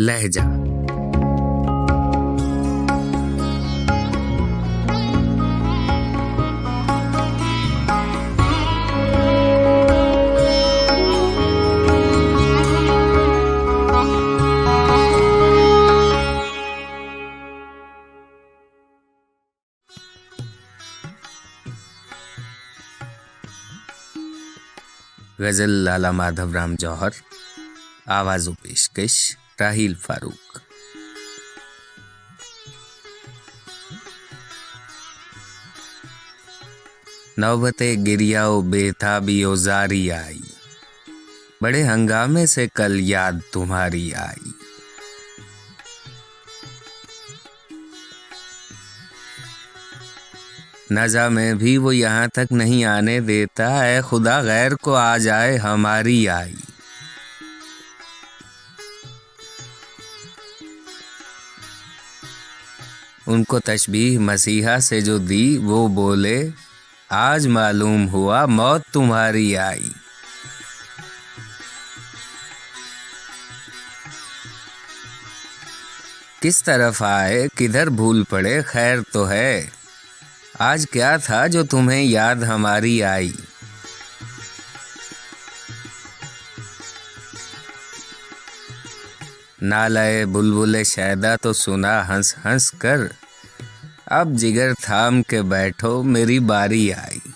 لہجہ۔ غزل لالا مادھو رام جوہر آواز و پیشکش۔ راہیل فاروق نوبت گریا و بےتابی و زاری آئی۔ بڑے ہنگامے سے کل یاد تمہاری آئی۔ نزا میں بھی وہ یہاں تک نہیں آنے دیتا، اے خدا غیر کو آ جائے ہماری آئی۔ ان کو تشبیح مسیحا سے جو دی، وہ بولے، آج معلوم ہوا موت تمہاری آئی۔ کس طرف آئے، کدھر بھول پڑے، خیر تو ہے۔ آج کیا تھا جو تمہیں یاد ہماری آئی؟ نالے بلبل شیدا تو سنا ہنس ہنس کر۔ اب جگر تھام کے بیٹھو، میری باری آئی۔